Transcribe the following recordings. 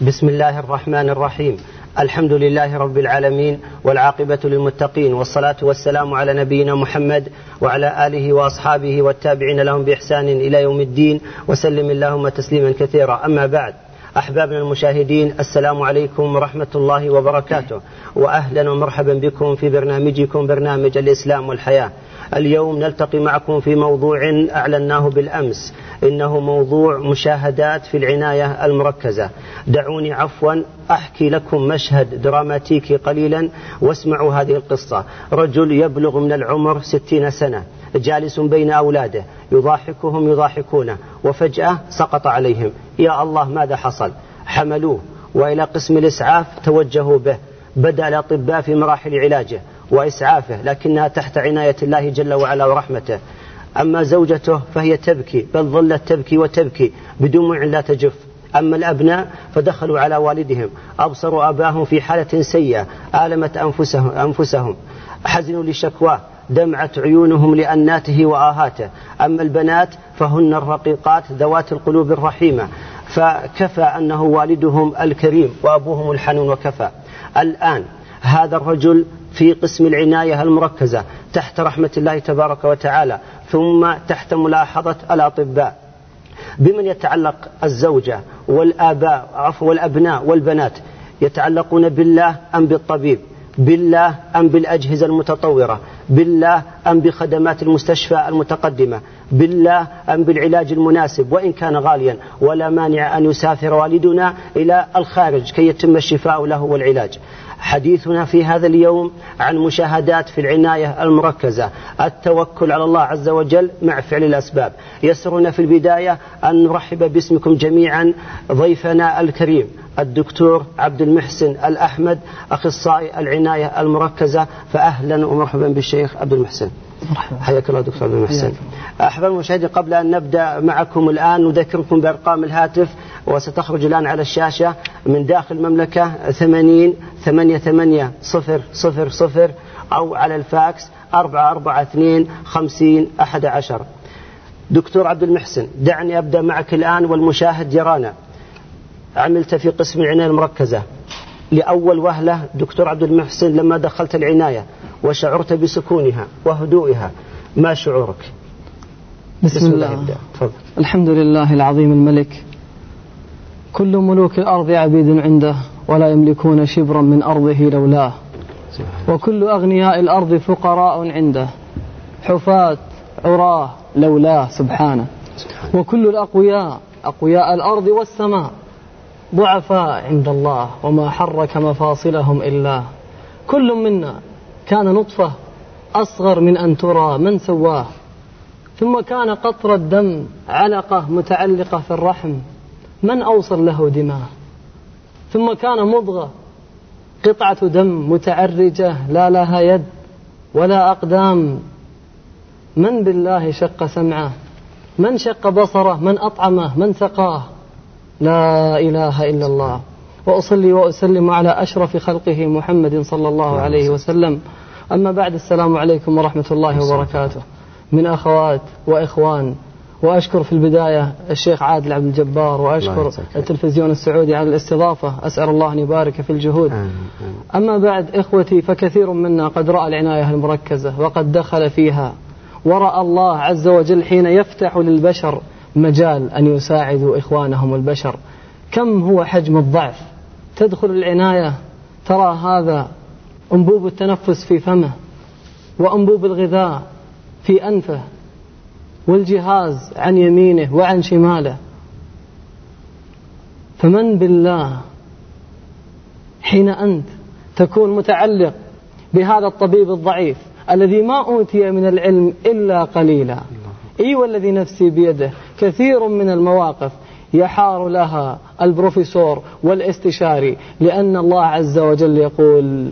بسم الله الرحمن الرحيم. الحمد لله رب العالمين والعاقبة للمتقين والصلاة والسلام على نبينا محمد وعلى آله وأصحابه والتابعين لهم بإحسان إلى يوم الدين وسلم اللهم تسليما كثيرا. أما بعد أحبابنا المشاهدين السلام عليكم ورحمة الله وبركاته. وأهلا ومرحبا بكم في برنامجكم برنامج الإسلام والحياة. اليوم نلتقي معكم في موضوع أعلناه بالأمس إنه موضوع مشاهدات في العناية المركزة. دعوني عفوا أحكي لكم مشهد دراماتيكي قليلا واسمعوا هذه القصة. رجل يبلغ من العمر ستين سنة جالس بين أولاده يضاحكهم يضاحكونه وفجأة سقط عليهم. يا الله ماذا حصل؟ حملوه وإلى قسم الإسعاف توجهوا به. بدأ الأطباء في مراحل علاجه. وإسعافه لكنها تحت عناية الله جل وعلا ورحمته. أما زوجته فهي تبكي بل ظلت تبكي وتبكي بدموع لا تجف. أما الأبناء فدخلوا على والدهم أبصروا أباهم في حالة سيئة آلمت أنفسهم, أنفسهم. حزنوا لشكواه دمعت عيونهم لأناته وآهاته. أما البنات فهن الرقيقات ذوات القلوب الرحيمة. فكفى أنه والدهم الكريم وأبوهم الحنون وكفى. الآن هذا الرجل في قسم العناية المركزة تحت رحمة الله تبارك وتعالى ثم تحت ملاحظة الأطباء. بمن يتعلق الزوجة والآباء عفوا والأبناء والبنات يتعلقون بالله أم بالطبيب؟ بالله أم بالأجهزة المتطورة؟ بالله أم بخدمات المستشفى المتقدمة؟ بالله أم بالعلاج المناسب؟ وإن كان غاليا ولا مانع أن يسافر والدنا إلى الخارج كي يتم الشفاء له والعلاج. حديثنا في هذا اليوم عن مشاهدات في العناية المركزة التوكل على الله عز وجل مع فعل الأسباب. يسرنا في البداية أن نرحب باسمكم جميعا ضيفنا الكريم الدكتور عبد المحسن الأحمد أخصائي العناية المركزة فأهلا ومرحبا بالشيخ عبد المحسن. مرحبا. حياك الله دكتور عبد المحسن. أحباب المشاهدين قبل أن نبدأ معكم الآن نذكركم بأرقام الهاتف وستخرج الآن على الشاشة من داخل المملكة ثمانين ثمانية ثمانية صفر صفر صفر أو على الفاكس أربعة أربعة اثنين خمسين أحد عشر. دكتور عبد المحسن دعني أبدأ معك الآن والمشاهد يرانا. عملت في قسم العناية المركزة. لأول وهلة دكتور عبد المحسن لما دخلت العناية وشعرت بسكونها وهدوئها. ما شعورك؟ بسم, بسم الله, الله تفضل. الحمد لله العظيم الملك. كل ملوك الأرض عبيد عنده ولا يملكون شبرا من أرضه لولاه وكل أغنياء الأرض فقراء عنده. حفاة عراة لولاه سبحانه. وكل الأقوياء أقوياء الأرض والسماء. ضعفاء عند الله وما حرك مفاصلهم إلا. كل منا كان نطفة أصغر من أن ترى من سواه. ثم كان قطر الدم علقة متعلقة في الرحم. من أوصل له دماء؟ ثم كان مضغة قطعة دم متعرجة لا لها يد ولا أقدام. من بالله شق سمعه؟ من شق بصره؟ من أطعمه؟ من سقاه؟ لا إله إلا الله. وأصلي وأسلم على أشرف خلقه محمد صلى الله عليه وسلم. أما بعد السلام عليكم ورحمة الله وبركاته. من أخوات وإخوان وأشكر في البداية الشيخ عادل عبد الجبار وأشكر التلفزيون السعودي على الاستضافة. أسأل الله أن يبارك في الجهود. أما بعد إخوتي فكثير منا قد رأى العناية المركزة وقد دخل فيها. ورأى الله عز وجل حين يفتح للبشر مجال أن يساعدوا إخوانهم البشر. كم هو حجم الضعف؟ تدخل العناية ترى هذا أنبوب التنفس في فمه وأنبوب الغذاء في أنفه والجهاز عن يمينه وعن شماله. فمن بالله حين أنت تكون متعلق بهذا الطبيب الضعيف الذي ما أوتي من العلم إلا قليلا. إي والذي نفسي بيده كثير من المواقف. يحار لها البروفيسور والاستشاري لأن الله عز وجل يقول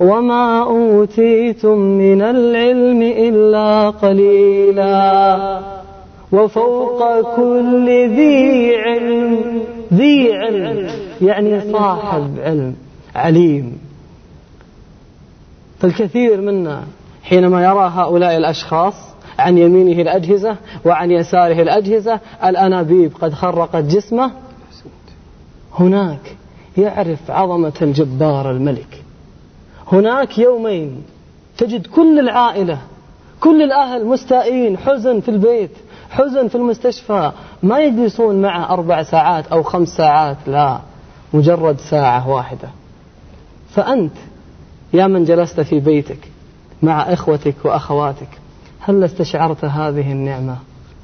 وما أوتيتم من العلم إلا قليلا وفوق كل ذي علم. ذي علم يعني صاحب علم عليم. فالكثير منا حينما يرى هؤلاء الأشخاص عن يمينه الأجهزة وعن يساره الأجهزة. الأنابيب قد خرقت جسمه. هناك يعرف عظمة الجبار الملك. هناك يومين تجد كل العائلة كل الأهل مستائين حزن في البيت حزن في المستشفى ما يجلسون معه أربع ساعات أو خمس ساعات لا مجرد ساعة واحدة. فأنت يا من جلست في بيتك مع إخوتك وأخواتك هل استشعرت هذه النعمة؟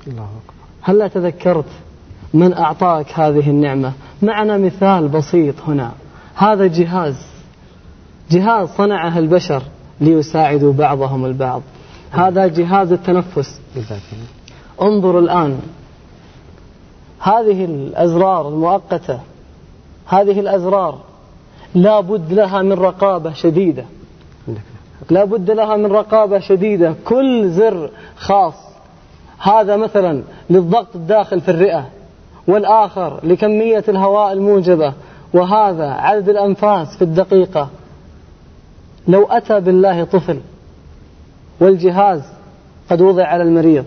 الله هل تذكرت من أعطاك هذه النعمة؟ معنا مثال بسيط هنا. هذا جهاز. جهاز صنعه البشر ليساعدوا بعضهم البعض. هذا جهاز التنفس. انظر الآن. هذه الأزرار المؤقتة. هذه الأزرار. لا بد لها من رقابة شديدة. لا بد لها من رقابة شديدة. كل زر خاص. هذا مثلا للضغط الداخل في الرئة والآخر لكمية الهواء الموجبة وهذا عدد الأنفاس في الدقيقة. لو أتى بالله طفل والجهاز قد وضع على المريض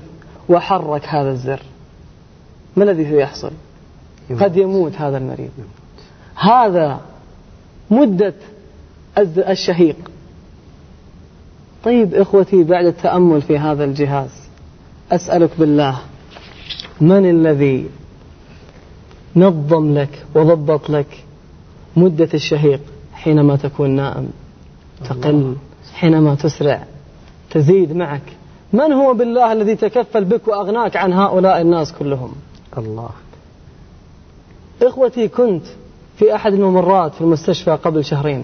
وحرك هذا الزر ما الذي سيحصل قد يموت هذا المريض. هذا مدة الشهيق. طيب إخوتي بعد التأمل في هذا الجهاز أسألك بالله من الذي نظم لك وضبط لك مدة الشهيق حينما تكون نائم تقل حينما تسرع تزيد معك؟ من هو بالله الذي تكفل بك وأغناك عن هؤلاء الناس كلهم؟ الله. إخوتي كنت في أحد الممرات في المستشفى قبل شهرين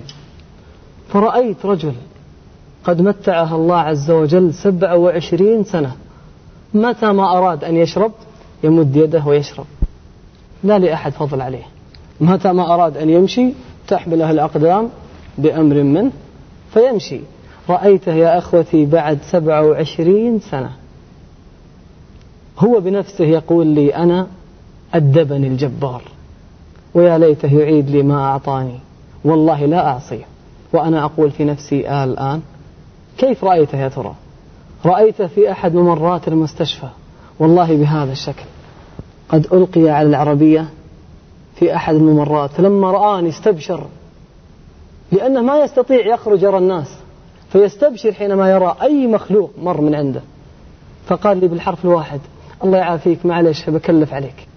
فرأيت رجل قد متعه الله عز وجل سبع وعشرين سنة. متى ما أراد أن يشرب يمد يده ويشرب. لا لأحد فضل عليه. متى ما أراد أن يمشي تحمله الأقدام بأمر منه فيمشي. رأيته يا أخوتي بعد سبع وعشرين سنة. هو بنفسه يقول لي أنا أدبني الجبار. ويا ليته يعيد لي ما أعطاني. والله لا أعصيه. وأنا أقول في نفسي آه الآن كيف رأيته يا ترى؟ رأيته في أحد ممرات المستشفى. والله بهذا الشكل. قد ألقي على العربية في أحد الممرات. فلما رآني استبشر. لأنه ما يستطيع يخرج يرى الناس. فيستبشر حينما يرى أي مخلوق مر من عنده. فقال لي بالحرف الواحد الله يعافيك معلش بكلف عليك.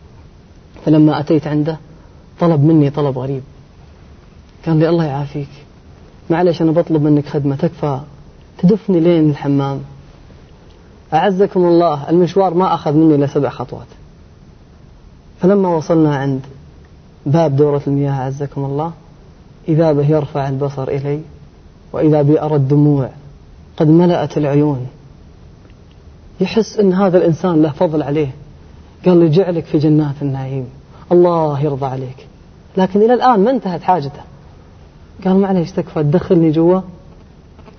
فلما أتيت عنده طلب مني طلب غريب. قال لي الله يعافيك معلش أنا بطلب منك خدمة تكفى. تدفني لين الحمام. أعزكم الله المشوار ما أخذ مني إلا سبع خطوات. فلما وصلنا عند باب دورة المياه أعزكم الله إذا به يرفع البصر إلي وإذا بي أرى الدموع قد ملأت العيون. يحس أن هذا الإنسان له فضل عليه. قال لي جعلك في جنات النعيم. الله يرضى عليك. لكن إلى الآن ما انتهت حاجته. قال معليش تكفى تدخلني جوا.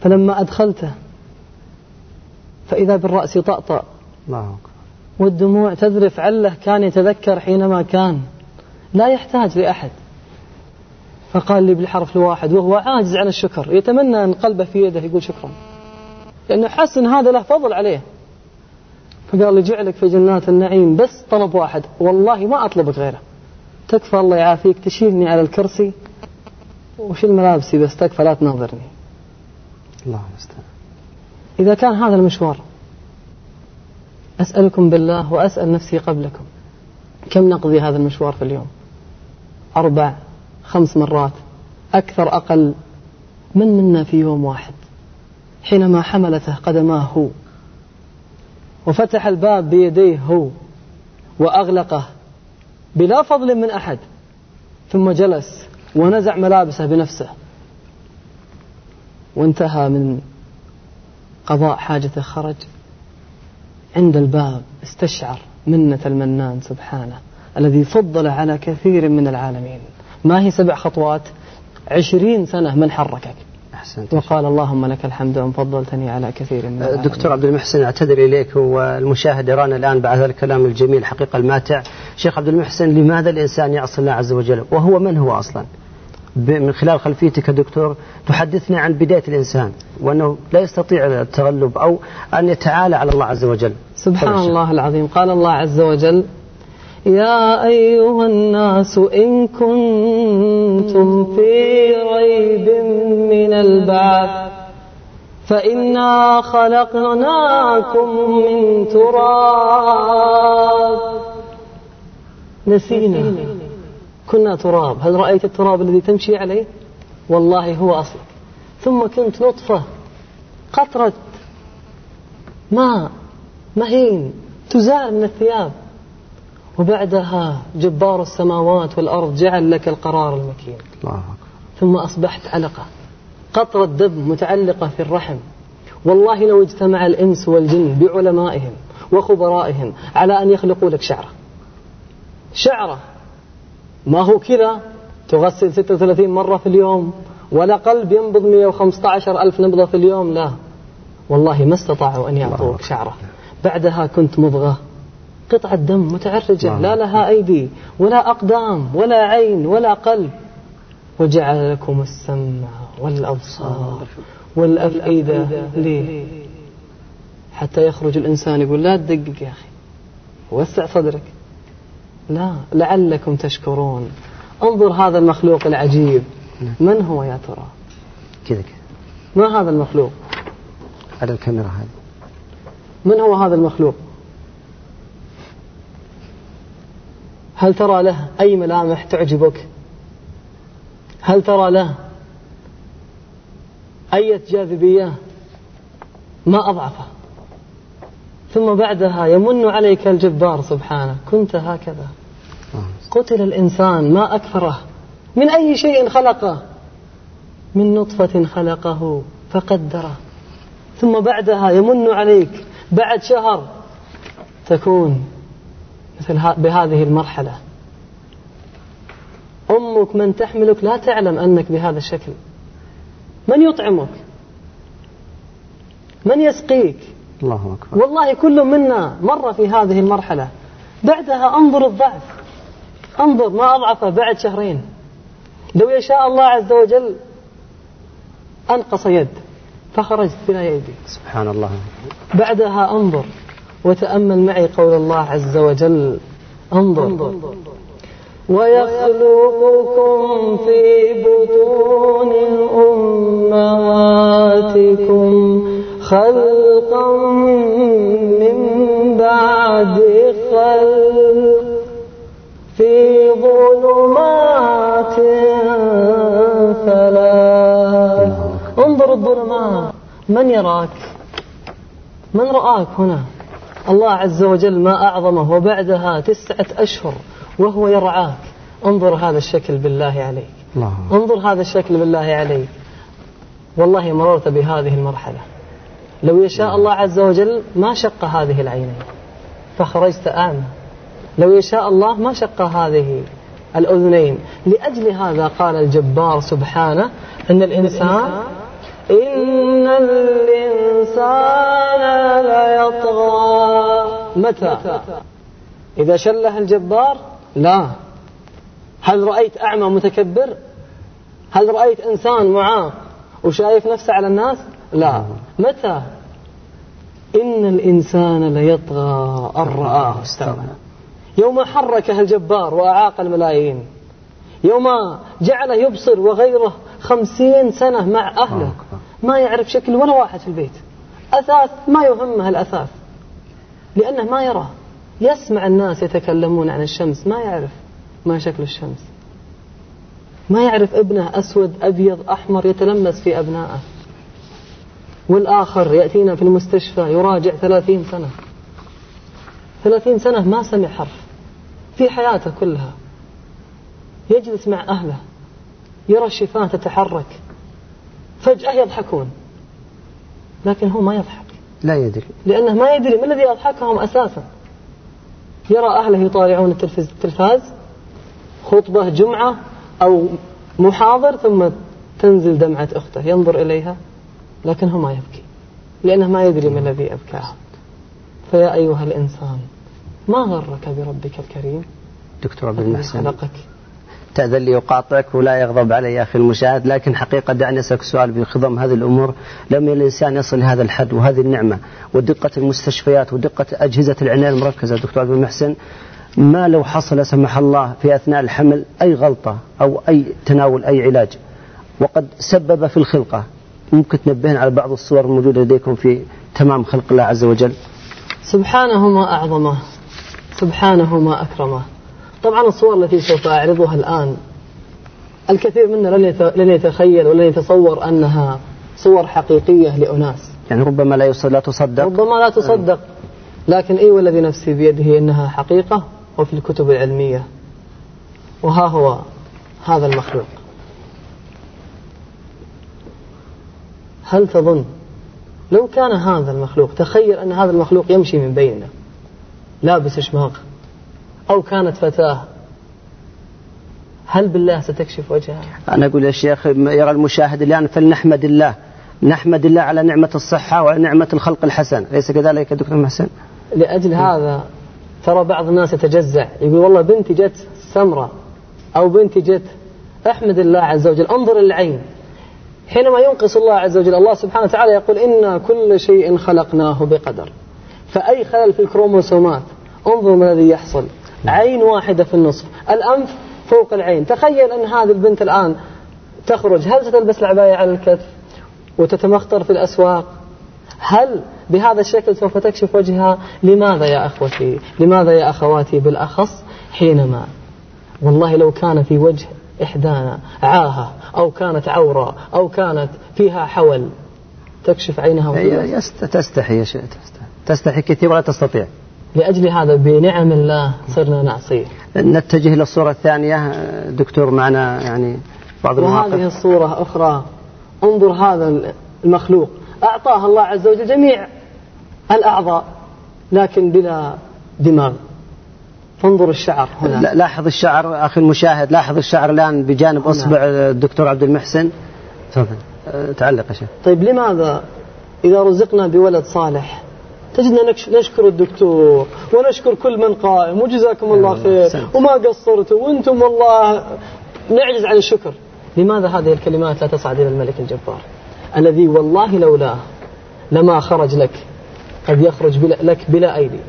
فلما أدخلته فإذا بالرأس يطأطأ والدموع تذرف عله كان يتذكر حينما كان. لا يحتاج لأحد. فقال لي بالحرف الواحد وهو عاجز عن الشكر يتمنى أن قلبه في يده يقول شكرا. لأنه حس أن هذا له فضل عليه. فقال لي جعلك في جنات النعيم بس طلب واحد. والله ما أطلبك غيره. تكفى الله يعافيك تشيلني على الكرسي. وشيل ملابسي بس تكفى لا تناظرني. الله المستعان. إذا كان هذا المشوار أسألكم بالله وأسأل نفسي قبلكم كم نقضي هذا المشوار في اليوم؟ أربع خمس مرات أكثر أقل من منا في يوم واحد حينما حملته قدماه هو وفتح الباب بيديه هو وأغلقه بلا فضل من أحد ثم جلس ونزع ملابسه بنفسه. وانتهى من قضاء حاجته خرج عند الباب استشعر منة المنان سبحانه الذي فضل على كثير من العالمين. ما هي سبع خطوات؟ عشرين سنة من حركك. أحسنت. وقال اللهم لك الحمد أن فضلتني على كثير من العالمين. دكتور عبد المحسن أعتذر إليك والمشاهد يرانا الآن بعد هذا الكلام الجميل حقيقة الماتع. شيخ عبد المحسن لماذا الإنسان يعصي الله عز وجل؟ وهو من هو أصلا؟ من خلال خلفيتك دكتور تحدثنا عن بداية الإنسان وأنه لا يستطيع التغلب أو أن يتعالى على الله عز وجل. سبحان الله العظيم. قال الله عز وجل يا أيها الناس إن كنتم في ريب من البعث فإنا خلقناكم من تراب. نسينا. كنا تراب. هل رأيت التراب الذي تمشي عليه؟ والله هو أصلك. ثم كنت نطفة قطرة ماء مهين تزال من الثياب. وبعدها جبار السماوات والأرض جعل لك القرار المكين. الله ثم أصبحت علقة. قطرة دم متعلقة في الرحم. والله لو اجتمع الإنس والجن بعلمائهم وخبرائهم على أن يخلقوا لك شعرة. شعرة ما هو كذا؟ تغسل 36 مرة في اليوم ولا قلب ينبض 115 ألف نبضة في اليوم لا. والله ما استطاعوا أن يعطوك شعرة. بعدها كنت مضغة. قطعة دم متعرجة لا لها أيدي ولا أقدام ولا عين ولا قلب. وجعل لكم السمع والأبصار والأفئدة ليه حتى يخرج الإنسان يقول لا تدقق يا أخي وسع صدرك. لا لعلكم تشكرون. انظر هذا المخلوق العجيب. من هو يا ترى؟ كذا كذا. ما هذا المخلوق؟ على الكاميرا هذه. من هو هذا المخلوق؟ هل ترى له أي ملامح تعجبك؟ هل ترى له أي جاذبية؟ ما أضعفه. ثم بعدها يمن عليك الجبار سبحانه. كنت هكذا. قتل الإنسان ما أكثره من أي شيء خلقه؟ من نطفة خلقه فقدره. ثم بعدها يمن عليك. بعد شهر تكون مثل بهذه المرحلة. أمك من تحملك لا تعلم أنك بهذا الشكل. من يطعمك؟ من يسقيك؟ الله أكبر. والله كل منا مر في هذه المرحلة. بعدها أنظر الضعف. انظر ما أضعفه بعد شهرين. لو يشاء الله عز وجل أنقص يد فخرجت بلا يدي سبحان الله. بعدها انظر وتأمل معي قول الله عز وجل. انظر, انظر. ويخلقكم في بطون أمهاتكم خلقا من بعد خلق. في ظلمات ثلاث. انظر الظلمات. من يراك؟ من رآك هنا؟ الله عز وجل ما أعظمه وبعدها تسعة أشهر وهو يرعاك. انظر هذا الشكل بالله عليك. الله. انظر هذا الشكل بالله عليك. والله مررت بهذه المرحلة. لو يشاء الله عز وجل ما شق هذه العينين. فخرجت أعمى لو يشاء الله ما شق هذه الأذنين. لأجل هذا قال الجبار سبحانه أن الإنسان إن الإنسان ليطغى. متى؟ إذا شله الجبار؟ لا. هل رأيت أعمى متكبر؟ هل رأيت إنسان معاق وشايف نفسه على الناس؟ لا. متى؟ إن الإنسان ليطغى. أن رآه استغنى يوم حركه الجبار وأعاق الملايين يوم جعله يبصر وغيره خمسين سنة مع أهله. ما يعرف شكل ولا واحد في البيت. أثاث ما يهمه الأثاث. لأنه ما يراه. يسمع الناس يتكلمون عن الشمس ما يعرف ما شكل الشمس. ما يعرف ابنه أسود أبيض أحمر يتلمس في أبنائه. والآخر يأتينا في المستشفى يراجع ثلاثين سنة. ثلاثين سنة ما سمع حرف. في حياته كلها. يجلس مع أهله. يرى الشفاه تتحرك. فجأة يضحكون. لكن هو ما يضحك. لا يدري. لأنه ما يدري ما الذي أضحكهم أساسا. يرى أهله يطالعون التلفاز خطبة جمعة أو محاضر ثم تنزل دمعة أخته. ينظر إليها لكن هو ما يبكي. لأنه ما يدري ما الذي أبكاه فيا أيها الإنسان ما غرك بربك الكريم؟ دكتور عبد المحسن. خلقك. تأذن لي أقاطعك ولا يغضب علي يا أخي المشاهد لكن حقيقة دعني أسألك سؤال بخضم هذه الأمور. لما الإنسان يصل لهذا الحد وهذه النعمة ودقة المستشفيات ودقة أجهزة العناية المركزة دكتور عبد المحسن ما لو حصل لا سمح الله في أثناء الحمل أي غلطة أو أي تناول أي علاج؟ وقد سبب في الخلقة. ممكن تنبهنا على بعض الصور الموجودة لديكم في تمام خلق الله عز وجل؟ سبحانه ما أعظمه. سبحانه ما أكرمه. طبعا الصور التي سوف أعرضها الآن الكثير منا لن يتخيل ولن يتصور أنها صور حقيقية لأناس. يعني ربما لا لا تصدق. ربما لا تصدق. لكن أي والذي نفسي بيده إنها حقيقة وفي الكتب العلمية. وها هو هذا المخلوق. هل تظن لو كان هذا المخلوق تخيل أن هذا المخلوق يمشي من بيننا؟ لابس شماغ أو كانت فتاة هل بالله ستكشف وجهها؟ أنا أقول يا شيخ يرى المشاهد الآن فلنحمد الله. نحمد الله على نعمة الصحة وعلى نعمة الخلق الحسن. أليس كذلك يا دكتور محسن؟ لأجل هذا ترى بعض الناس يتجزع. يقول والله بنتي جت سمرة أو بنتي جت أحمد الله عز وجل. انظر العين حينما ينقص الله عز وجل الله سبحانه وتعالى يقول إنا كل شيء خلقناه بقدر. فأي خلل في الكروموسومات. انظر ما الذي يحصل. عين واحدة في النصف. الأنف فوق العين. تخيل أن هذه البنت الآن تخرج. هل ستلبس العباية على الكتف وتتمخطر في الأسواق؟ هل بهذا الشكل سوف تكشف وجهها؟ لماذا يا أخوتي؟ لماذا يا أخواتي بالأخص حينما؟ والله لو كان في وجه إحدانا عاهة أو كانت عورة أو كانت فيها حول تكشف عينها تستحي يا شيخ تستحي. كثير ولا تستطيع. لأجل هذا بنعم الله صرنا نعصيه نتجه إلى الصورة الثانية دكتور معنا يعني بعض المواقف. وهذه الصورة أخرى. انظر هذا المخلوق. أعطاه الله عز وجل جميع الأعضاء لكن بلا دماغ. فانظر الشعر هنا. لاحظ الشعر أخي المشاهد لاحظ الشعر الآن بجانب أصبع الدكتور عبد المحسن. تفضل. تعلق يا شيخ. طيب لماذا إذا رزقنا بولد صالح تجدنا نشكر الدكتور ونشكر كل من قائم وجزاكم الله خير. وما قصرتوا. وأنتم والله نعجز عن الشكر. لماذا هذه الكلمات لا تصعد إلى الملك الجبار؟ الذي والله لولاه لما خرج لك قد يخرج بلا لك بلا أيدي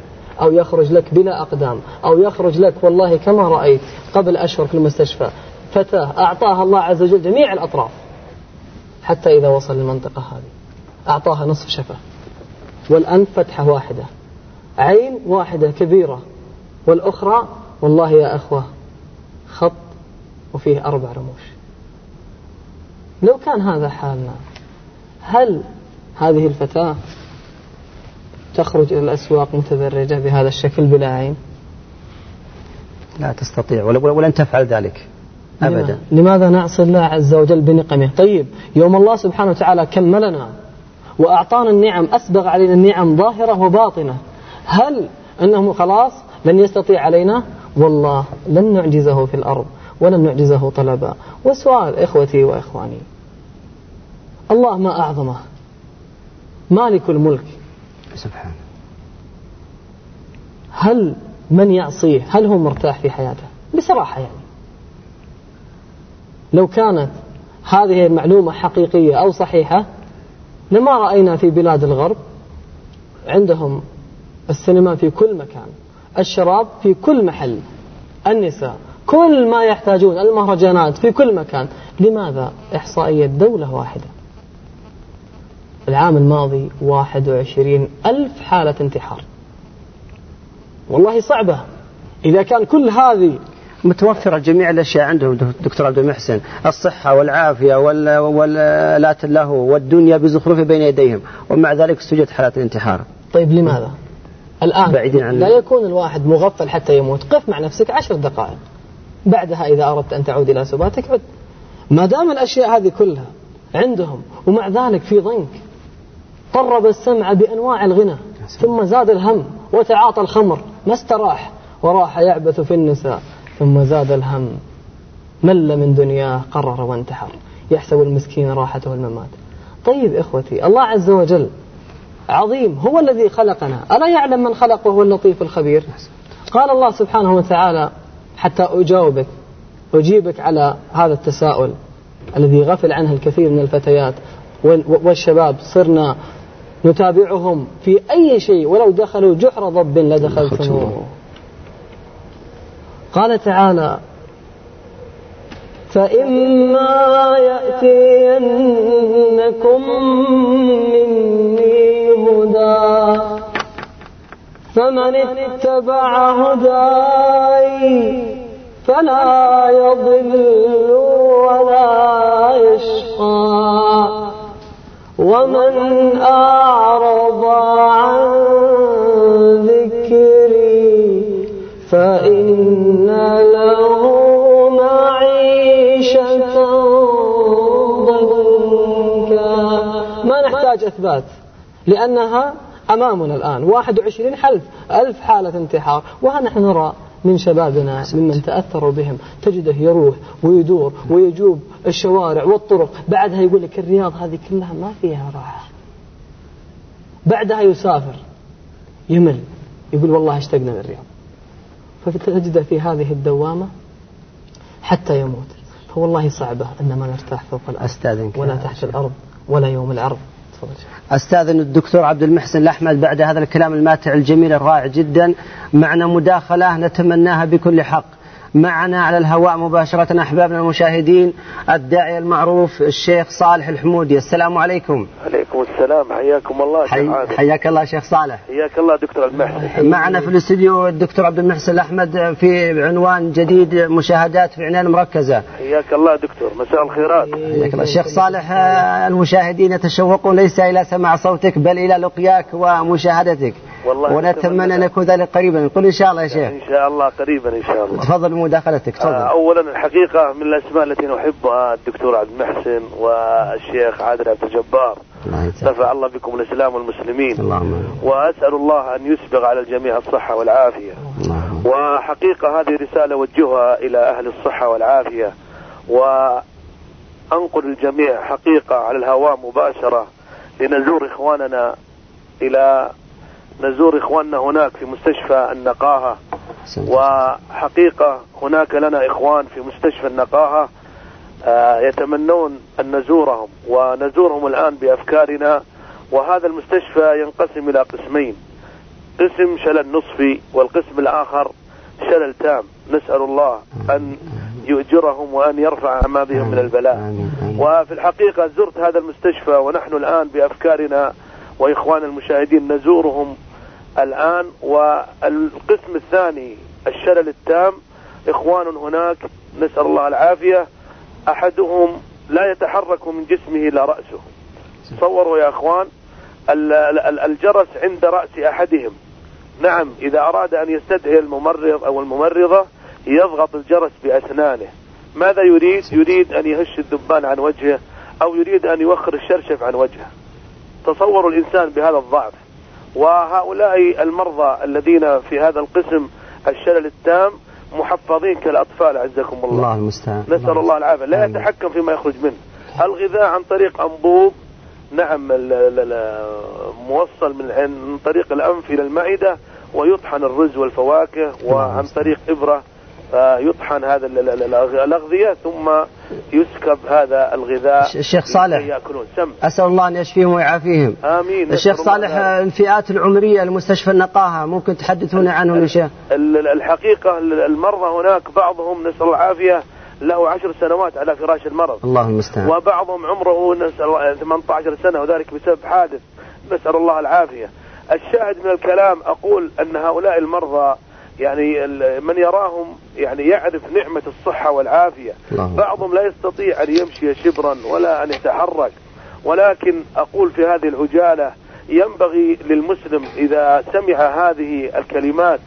أو يخرج لك بلا أقدام أو يخرج لك والله كما رأيت قبل أشهر في المستشفى. فتاة أعطاها الله عز وجل جميع الأطراف. حتى إذا وصل للمنطقة هذه أعطاها نصف شفة والأنف فتحة واحدة. عين واحدة كبيرة. والأخرى والله يا أخوة خط وفيه أربع رموش. لو كان هذا حالنا هل هذه الفتاة تخرج إلى الأسواق متدرجة بهذا الشكل بلا عين؟ لا تستطيع ولن تفعل ذلك. أبدا. لماذا نعصي الله عز وجل بنقمه؟ طيب يوم الله سبحانه وتعالى كملنا وأعطانا النعم أسبغ علينا النعم ظاهرة وباطنة. هل أنه خلاص؟ لن يستطيع علينا؟ والله لن نعجزه في الأرض ولن نعجزه طلبا. وسؤال إخوتي وإخواني. الله ما أعظمه؟ مالك الملك. سبحانه هل من يعصيه؟ هل هو مرتاح في حياته؟ بصراحة يعني. لو كانت هذه المعلومة حقيقية أو صحيحة لما رأينا في بلاد الغرب عندهم السينما في كل مكان الشراب في كل محل النساء كل ما يحتاجون المهرجانات في كل مكان. لماذا إحصائية دولة واحدة؟ العام الماضي 21 ألف حالة انتحار. والله صعبة. إذا كان كل هذه متوفرة جميع الأشياء عندهم دكتور عبد المحسن. الصحة والعافية والآلات اللهو والدنيا بزخرفها بين يديهم ومع ذلك استوجد حالات الانتحار. طيب لماذا؟ الآن بعيدين عن لا يكون الواحد مغفل حتى يموت. قف مع نفسك عشر دقائق. بعدها إذا أردت أن تعود إلى سباتك عد. ما دام الأشياء هذه كلها عندهم ومع ذلك في ضنك طرب السمع بأنواع الغنى ثم زاد الهم وتعاطى الخمر ما استراح؟ وراح يعبث في النساء. ثم زاد الهم. مل من دنياه قرر وانتحر. يحسب المسكين راحته الممات. طيب إخوتي الله عز وجل عظيم هو الذي خلقنا. ألا يعلم من خلق وهو اللطيف الخبير. قال الله سبحانه وتعالى حتى أجاوبك أجيبك على هذا التساؤل الذي غفل عنه الكثير من الفتيات والشباب. صرنا نتابعهم في أي شيء ولو دخلوا جحر ضب لدخلتموه. قال تعالى فإما يأتينكم مني هدى فمن اتبع هداي فلا يضل ولا يشقى ومن أعرض عن ما نحتاج إثبات لأنها أمامنا الآن. 21 حلف ألف حالة انتحار. ونحن نرى من شبابنا ممن تأثروا بهم تجده يروح ويدور ويجوب الشوارع والطرق. بعدها يقول لك الرياض هذه كلها ما فيها راحة. بعدها يسافر يمل يقول والله اشتقنا للرياض. فتجده في هذه الدوامة حتى يموت. فوالله صعبة أن ما نرتاح فوق الأرض ولا تحت الأرض ولا يوم العرض. أستاذن الدكتور عبد المحسن الأحمد بعد هذا الكلام الماتع الجميل الرائع جدا معنا مداخلة نتمناها بكل حق. معنا على الهواء مباشرة أحبابنا المشاهدين الداعية المعروف الشيخ صالح الحمودي. السلام عليكم. عليكم السلام حياكم الله حي... حياك الله شيخ صالح. حياك الله دكتور المحسن. معنا في الاستديو الدكتور عبد المحسن الأحمد في عنوان جديد مشاهدات في عناية مركزة حياك الله دكتور مساء الخيرات. حياك الله. الشيخ صالح المشاهدين يتشوقون ليس إلى سماع صوتك بل إلى لقياك ومشاهدتك. والله ونتمنى أن يكون ذلك قريبا. قل إن شاء الله يا شيخ. إن شاء الله قريبا إن شاء الله. تفضل مداخلتك تفضل. آه أولا الحقيقة من الأسماء التي نحبها الدكتور عبد المحسن والشيخ عادل عبد الجبار. نفع الله بكم الإسلام والمسلمين. اللهم وأسأل الله أن يسبغ على الجميع الصحة والعافية. اللهم. وحقيقة هذه رسالة وجهها إلى أهل الصحة والعافية. وأنقل الجميع حقيقة على الهواء مباشرة لنزور إخواننا إلى نزور إخواننا هناك في مستشفى النقاهة. وحقيقة هناك لنا إخوان في مستشفى النقاهة. آه، يتمنون أن نزورهم ونزورهم الآن بأفكارنا. وهذا المستشفى ينقسم إلى قسمين. قسم شلل نصفي والقسم الآخر شلل تام. نسأل الله أن يؤجرهم وأن يرفع ما بهم من البلاء. وفي الحقيقة زرت هذا المستشفى ونحن الآن بأفكارنا. وإخوان المشاهدين نزورهم الآن والقسم الثاني الشلل التام. إخوان هناك نسأل الله العافية. أحدهم لا يتحرك من جسمه إلا رأسه. تصوروا يا أخوان الجرس عند رأس أحدهم. نعم إذا أراد أن يستدعي الممرض أو الممرضة يضغط الجرس بأسنانه. ماذا يريد؟ يريد أن يهش الذبان عن وجهه أو يريد أن يوخر الشرشف عن وجهه. تصوروا الإنسان بهذا الضعف. وهؤلاء المرضى الذين في هذا القسم الشلل التام محفظين كالأطفال عزكم الله. الله المستعان. نسأل الله, الله العافية. لا يتحكم فيما يخرج منه. الغذاء عن طريق أنبوب. نعم موصل من طريق الأنف إلى المعدة ويطحن الرز والفواكه وعن طريق إبرة. يطحن هذا الأغذية ثم يسكب هذا الغذاء الشيخ صالح يأكلون. سم. أسأل الله أن يشفيهم ويعافيهم. آمين. الشيخ صالح الفئات العمرية لمستشفى النقاهة ممكن تحدثونا عنهم يا شيخ؟ الحقيقة المرضى هناك بعضهم نسأل الله العافية له عشر سنوات على فراش المرض. الله المستعان وبعضهم عمره نسأل الله 18 سنة وذلك بسبب حادث. نسأل الله العافية. الشاهد من الكلام أقول أن هؤلاء المرضى يعني من يراهم يعني يعرف نعمة الصحة والعافية. بعضهم لا يستطيع أن يمشي شبرا ولا أن يتحرك. ولكن أقول في هذه العجالة ينبغي للمسلم إذا سمع هذه الكلمات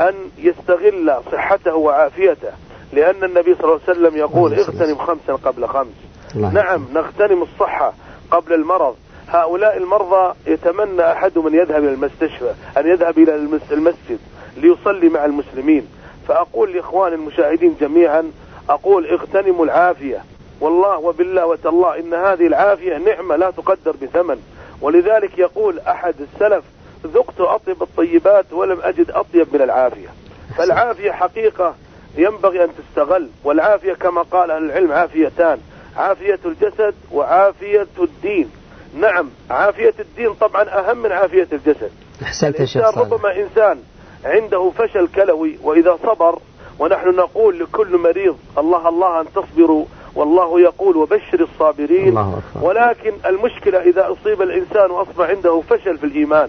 أن يستغل صحته وعافيته. لأن النبي صلى الله عليه وسلم يقول اغتنم خمسا قبل خمس. نعم نغتنم الصحة قبل المرض. هؤلاء المرضى يتمنى أحدهم أن يذهب إلى المستشفى أن يذهب إلى المسجد. ليصلي مع المسلمين. فأقول لإخوان المشاهدين جميعا أقول اغتنموا العافية. والله وبالله وتالله إن هذه العافية نعمة لا تقدر بثمن. ولذلك يقول أحد السلف ذقت أطيب الطيبات ولم أجد أطيب من العافية. فالعافية حقيقة ينبغي أن تستغل. والعافية كما قال أهل العلم عافيتان. عافية الجسد وعافية الدين. نعم عافية الدين طبعا أهم من عافية الجسد. أحسنت يا شيخ ربما إنسان عنده فشل كلوي وإذا صبر ونحن نقول لكل مريض الله الله أن تصبروا والله يقول وبشر الصابرين الله. ولكن المشكلة إذا أصيب الإنسان وأصبح عنده فشل في الإيمان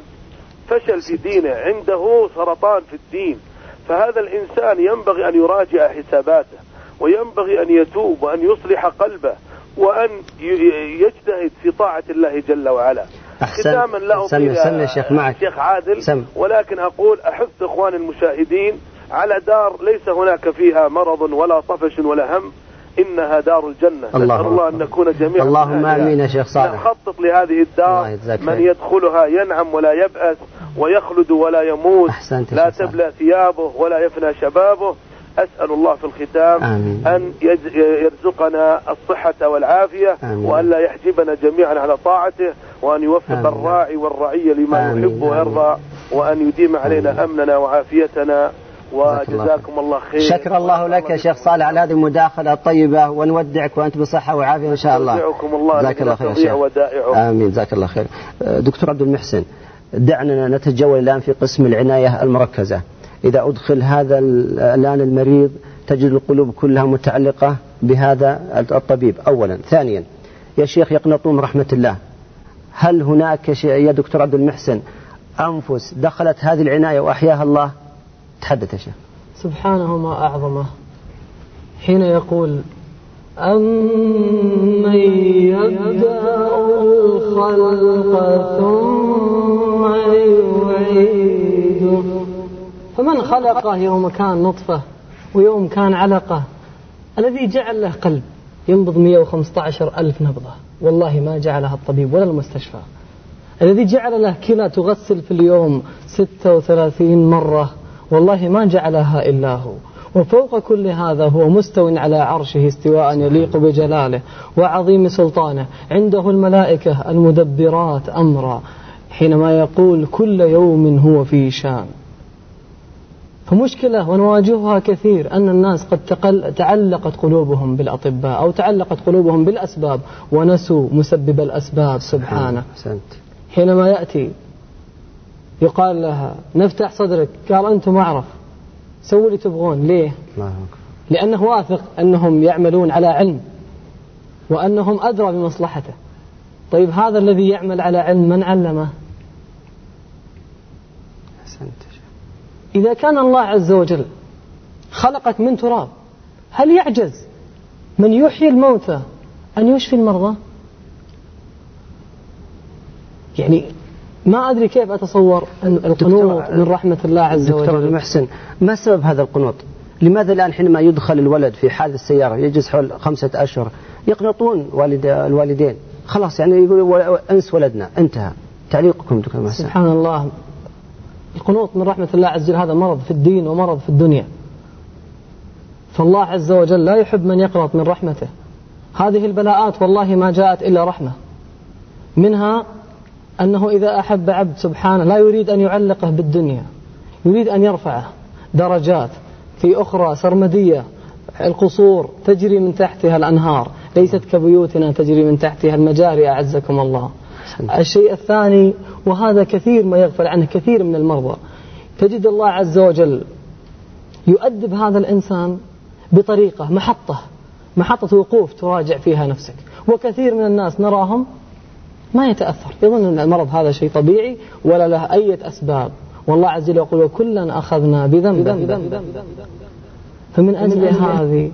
فشل في دينه عنده سرطان في الدين فهذا الإنسان ينبغي أن يراجع حساباته وينبغي أن يتوب وأن يصلح قلبه وأن يجتهد في طاعة الله جل وعلا أحسن ختاما لا أطيل سم يا شيخ معك. شيخ عادل. سم. ولكن أقول أحث إخواني المشاهدين على دار ليس هناك فيها مرض ولا طفش ولا هم إنها دار الجنة. الله الله أن نكون جميعا اللهم آمين يا شيخ صالح. نخطط لهذه الدار. من يدخلها ينعم ولا يبأس ويخلد ولا يموت. أحسنت لا تبلى ثيابه ولا يفنى شبابه. أسأل الله في الختام آمين. أن يرزقنا الصحة والعافية آمين. وأن لا يحجبنا جميعا على طاعته. وأن يوفق آمين. الراعي والرعية لما يحب ويرضى وأن يديم علينا أمننا وعافيتنا وجزاكم الله خير. شكر الله لك يا شيخ صالح على هذه المداخلة الطيبة ونودعك وأنت بصحة وعافية إن شاء الله. جزاكم الله جزاك الله خير شيخ. آمين. جزاك الله خير. دكتور عبد المحسن دعنا نتجول الآن في قسم العناية المركزة. إذا أدخل هذا الآن المريض تجد القلوب كلها متعلقة بهذا الطبيب. أولا. ثانيا يا شيخ يقنطون رحمة الله. هل هناك يا دكتور عبد المحسن؟ أنفس دخلت هذه العناية وأحياها الله؟ تحدث يا شيخ. سبحانه ما أعظمه. حين يقول أمن يبدأ الخلق ثم يعيده. فمن خلقه يوم كان نطفة ويوم كان علقة؟ الذي جعل له قلب. ينبض 115 ألف نبضة. والله ما جعلها الطبيب ولا المستشفى. الذي جعل له كلى تغسل في اليوم 36 مرة والله ما جعلها إلا هو. وفوق كل هذا هو مستو على عرشه استواء يليق بجلاله وعظيم سلطانه. عنده الملائكة المدبرات أمرا حينما يقول كل يوم هو في شان. فمشكلة ونواجهها كثير أن الناس قد تقل تعلقت قلوبهم بالأطباء أو تعلقت قلوبهم بالأسباب ونسوا مسبب الأسباب سبحانه. حينما يأتي يقال لها نفتح صدرك قال أنتم أعرف. سووا اللي تبغون. ليه؟ لأنه واثق أنهم يعملون على علم وأنهم أدرى بمصلحته. طيب هذا الذي يعمل على علم من علمه؟ إذا كان الله عز وجل خلقك من تراب هل يعجز من يحيي الموتى أن يشفي المرضى؟ يعني ما أدري كيف أتصور القنوط من رحمة الله عز وجل. دكتور المحسن ما سبب هذا القنوط؟ لماذا الآن حينما يدخل الولد في حادث سيارة يجلس حول خمسة أشهر يقنطون والد الوالدين؟ خلاص يعني يقول أنس ولدنا انتهى. تعليقكم دكتور محسن. سبحان الله. القنوط من رحمة الله عز وجل هذا مرض في الدين ومرض في الدنيا. فالله عز وجل لا يحب من يقنط من رحمته. هذه البلاءات والله ما جاءت إلا رحمة. منها أنه إذا أحب عبد سبحانه لا يريد أن يعلقه بالدنيا. يريد أن يرفعه درجات في أخرى سرمدية القصور تجري من تحتها الأنهار. ليست كبيوتنا تجري من تحتها المجاري أعزكم الله. الشيء الثاني وهذا كثير ما يغفل عنه كثير من المرضى. تجد الله عز وجل يؤدب هذا الإنسان بطريقة محطة محطة وقوف تراجع فيها نفسك. وكثير من الناس نراهم ما يتأثر يظن أن المرض هذا شيء طبيعي ولا له أي أسباب. والله عز وجل يقول وكلا أخذنا بذنب فمن أجل هذه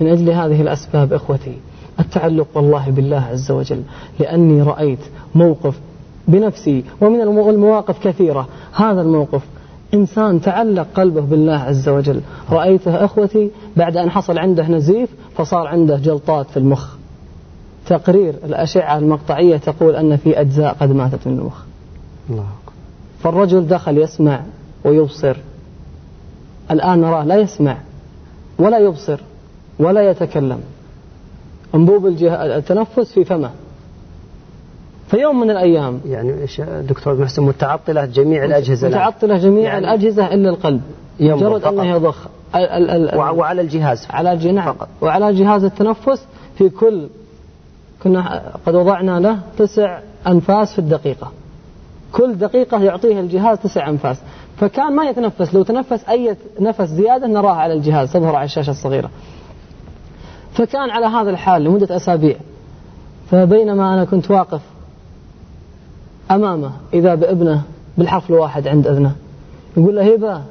من أجل هذه الأسباب إخوتي التعلق والله بالله عز وجل. لأني رأيت موقف بنفسي ومن المواقف كثيرة. هذا الموقف إنسان تعلق قلبه بالله عز وجل. رأيته أخوتي بعد أن حصل عنده نزيف فصار عنده جلطات في المخ. تقرير الأشعة المقطعية تقول أن في أجزاء قد ماتت من المخ. الله. فالرجل دخل يسمع ويبصر. الآن نراه لا يسمع ولا يبصر ولا يتكلم. أنبوب التنفس في فمه. في يوم من الأيام. يعني دكتور محسن متعطلة جميع الأجهزة متعطلة جميع يعني الأجهزة إلا القلب. مجرد أنه يضخ. ال ال ال وعلى الجهاز على نعم. فقط. وعلى جهاز التنفس في كل كنا قد وضعنا له تسع أنفاس في الدقيقة. كل دقيقة يعطيه الجهاز تسع أنفاس. فكان ما يتنفس. لو تنفس أي نفس زيادة نراها على الجهاز. تظهر على الشاشة الصغيرة. فكان على هذا الحال لمدة أسابيع. فبينما أنا كنت واقف أمامه إذا بابنه بالحرف الواحد عند أذنه يقول له هبة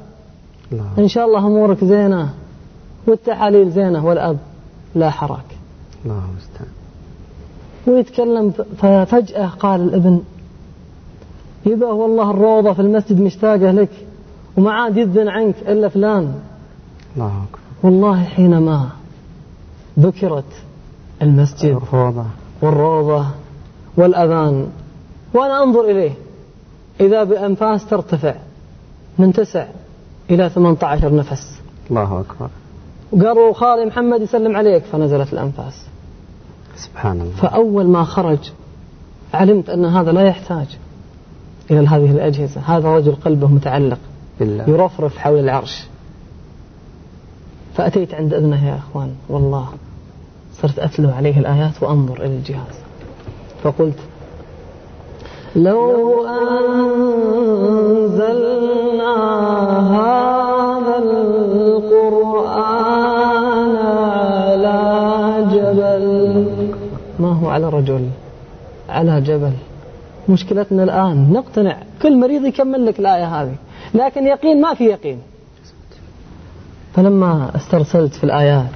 إن شاء الله أمورك زينة والتحاليل زينة والأب لا حراك. الله المستعان ويتكلم ففجأة قال الابن يبا والله الروضة في المسجد مشتاقة لك وما عاد يذن عنك إلا فلان. الله أكبر. والله حينما ذكرت المسجد الروضة والروضة والأذان. وأنا أنظر إليه. إذا بأنفاس ترتفع من تسع إلى 18 نفس. الله أكبر. وقالوا خالي محمد يسلم عليك فنزلت الأنفاس. سبحان الله. فأول ما خرج علمت أن هذا لا يحتاج إلى هذه الأجهزة. هذا رجل قلبه متعلق. بالله. يرفرف حول العرش. فأتيت عند أذنه يا أخوان والله. صرت أتلو عليه الآيات وأنظر إلى الجهاز. فقلت لو أنزلنا هذا القرآن على جبل. ما هو على رجل؟ على جبل. مشكلتنا الآن نقتنع. كل مريض يكمل لك الآية هذه. لكن يقين ما في يقين. فلما استرسلت في الآيات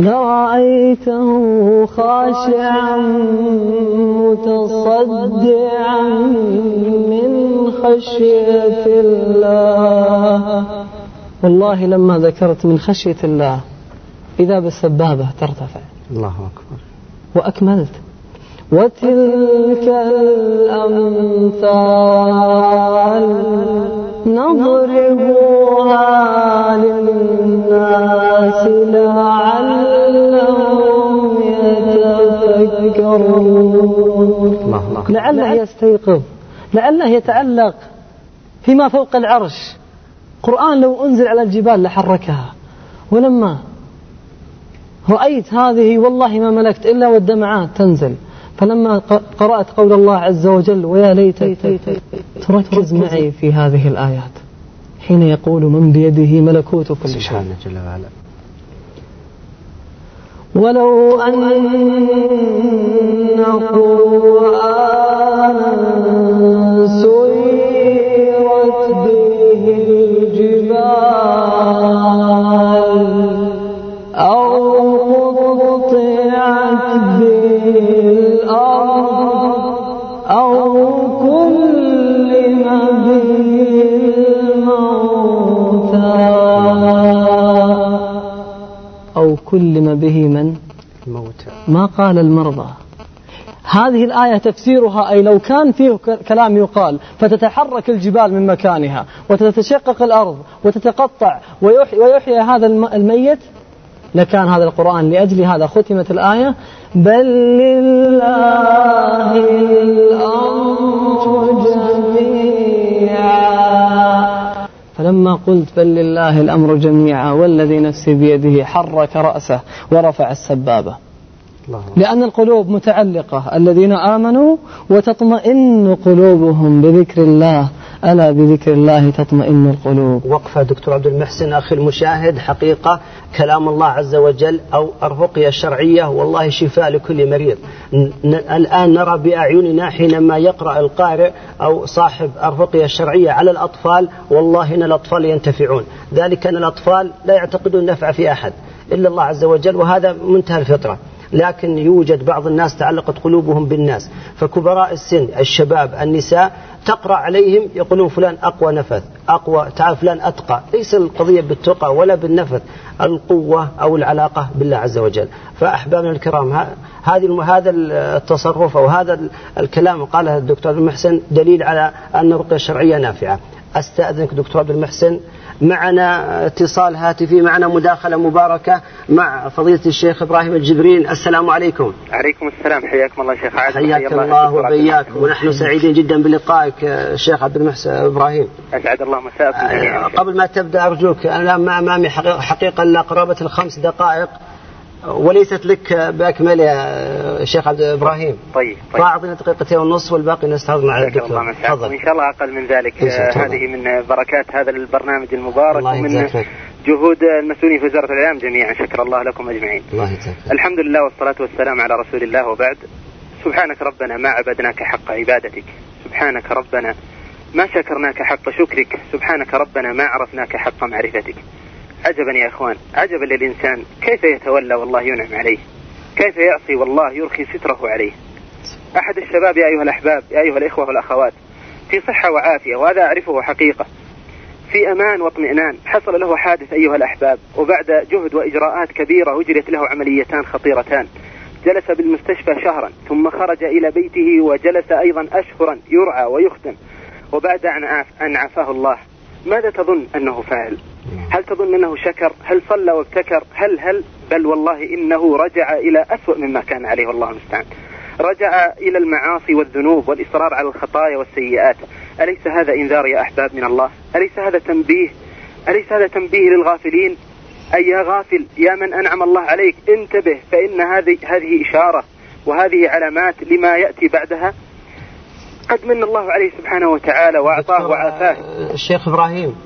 لرأيته خاشعا متصدعا من خشية الله. والله لما ذكرت من خشية الله إذا بالسبابة ترتفع. الله أكبر. وأكملت. وتلك الأمثال نضربها للناس لعلهم يتفكرون لعله يستيقظ لعله يتعلق فيما فوق العرش. قرآن لو أنزل على الجبال لحركها. ولما رأيت هذه والله ما ملكت إلا والدمعات تنزل. فلما قرأت قول الله عز وجل ويا ليت تركز معي في هذه الآيات. حين يقول من بيده ملكوت كل شيء. سبحانه جل وعلا. ولو أن قرآنا سيرت به الجبال كلم به من الموتى. ما قال المرضى. هذه الآية تفسيرها أي لو كان فيه كلام يقال فتتحرك الجبال من مكانها وتتشقق الأرض وتتقطع ويحيي هذا الميت لكان هذا القرآن لأجل هذا ختمت الآية. بل لله الأمر فلما قلت بل لله الأمر جميعا والذي نفسي بيده حرك رأسه ورفع السبابة. لأن القلوب متعلقة. الذين آمنوا وتطمئن قلوبهم بذكر الله ألا بذكر الله تطمئن القلوب. وقفة دكتور عبد المحسن أخي المشاهد حقيقة كلام الله عز وجل أو الرقية الشرعية والله شفاء لكل مريض. الآن نرى بأعيننا حينما يقرأ القارئ أو صاحب الرقية الشرعية على الأطفال والله إن الأطفال ينتفعون. ذلك أن الأطفال لا يعتقدون نفع في أحد إلا الله عز وجل وهذا منتهى الفطرة. لكن يوجد بعض الناس تعلقت قلوبهم بالناس. فكبراء السن الشباب النساء تقرأ عليهم يقولون فلان أقوى نفث أقوى تعال فلان أتقى. ليس القضية بالتقى ولا بالنفث القوة أو العلاقة بالله عز وجل. فأحبابنا الكرام هذه هذا التصرف أو هذا الكلام قاله الدكتور المحسن دليل على أن الرقية الشرعية نافعة. أستأذنك دكتور عبد المحسن. معنا اتصال هاتفي معنا مداخلة مباركة مع فضيلة الشيخ إبراهيم الجبرين. السلام عليكم. عليكم السلام. حياكم الله شيخ عادل. حياك الله وبياك. ونحن سعيدين جدا بلقائك الشيخ عبد المحسن إبراهيم. أسعد الله مساءكم آه، قبل ما تبدأ أرجوك أنا ما أمامي حقيقة إلا قرابة الخمس دقائق. وليست لك بأكملها الشيخ عبد إبراهيم. طيب طيب. فاعطينا دقيقتين ونص والباقي نستعرض على الدكتور. الله تفضل. وإن شاء الله أقل من ذلك. هذه من بركات هذا البرنامج المبارك ومن جهود المسؤولين في وزارة الإعلام جميعا. شكر الله لكم أجمعين. الله يجزاك الحمد لله والصلاة والسلام على رسول الله وبعد. سبحانك ربنا ما عبدناك حق عبادتك. سبحانك ربنا ما شكرناك حق شكرك. سبحانك ربنا ما عرفناك حق معرفتك. عجبا يا إخوان عجبا للانسان كيف يتولى والله ينعم عليه كيف يعصي والله يرخي ستره عليه. أحد الشباب يا أيها الأحباب يا أيها الإخوة والأخوات في صحة وعافية وهذا أعرفه حقيقة. في أمان واطمئنان حصل له حادث أيها الأحباب وبعد جهد وإجراءات كبيرة اجرت له عمليتان خطيرتان. جلس بالمستشفى شهرا ثم خرج إلى بيته وجلس أيضا اشهرا يرعى ويخدم وبعد أن عافاه الله ماذا تظن أنه فعل؟ هل تظن أنه شكر؟ هل صلى وابتكر؟ هل هل بل والله إنه رجع إلى اسوء مما كان عليه والله المستعان. رجع إلى المعاصي والذنوب والإصرار على الخطايا والسيئات. أليس هذا إنذار يا أحباب من الله؟ أليس هذا تنبيه؟ أليس هذا تنبيه للغافلين؟ أي يا غافل يا من أنعم الله عليك انتبه فإن هذه هذه إشارة وهذه علامات لما يأتي بعدها قد من الله عليه سبحانه وتعالى وأعطاه وعافاه. الشيخ إبراهيم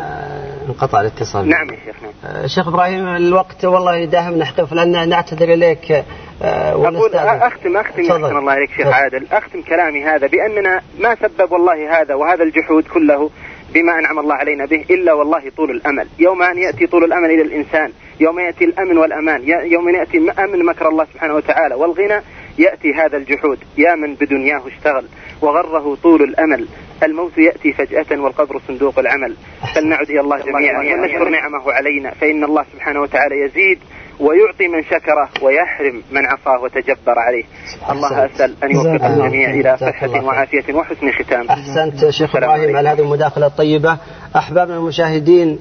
آه، انقطع الاتصال. نعم يا شيخ نعم. آه، شيخ إبراهيم الوقت والله يداهمنا حقيقه فلان نعتذر إليك آه، أقول أختم أختم أحسن الله عليك شيخ عادل. أختم كلامي هذا بأننا ما سبب والله هذا وهذا الجحود كله بما أنعم الله علينا به إلا والله طول الأمل، يوم أن يأتي طول الأمل إلى الإنسان، يوم يأتي الأمن والأمان، يوم يأتي أمن مكر الله سبحانه وتعالى والغنى يأتي هذا الجحود، يا من بدنياه اشتغل وغره طول الأمل، الموت يأتي فجأة والقبر صندوق العمل، فلنعد إلى الله جميعا. ونشكر نعمه علينا. فإن الله سبحانه وتعالى يزيد ويعطي من شكره ويحرم من عصاه وتجبر عليه. الله أسأل أن يوفق الجميع إلى صحة وعافية وحسن ختام. أحسنت شيخ إبراهيم. على هذه المداخلة الطيبة أحبابنا المشاهدين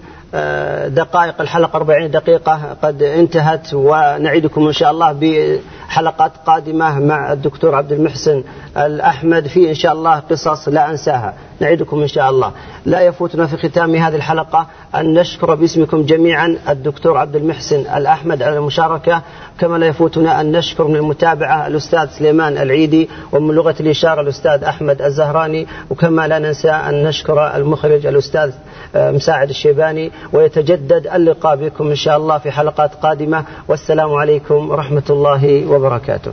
دقائق الحلقة 40 دقيقة قد انتهت ونعيدكم إن شاء الله بحلقات قادمة مع الدكتور عبد المحسن الأحمد في إن شاء الله قصص لا أنساها. نعيدكم إن شاء الله. لا يفوتنا في ختام هذه الحلقة أن نشكر باسمكم جميعا الدكتور عبد المحسن الأحمد على المشاركة. كما لا يفوتنا أن نشكر من المتابعة الأستاذ سليمان العيدي ومن لغة الإشارة الأستاذ أحمد الزهراني. وكما لا ننسى أن نشكر المخرج الأستاذ آه، مساعد الشيباني ويتجدد اللقاء بكم إن شاء الله في حلقات قادمة. والسلام عليكم ورحمة الله وبركاته.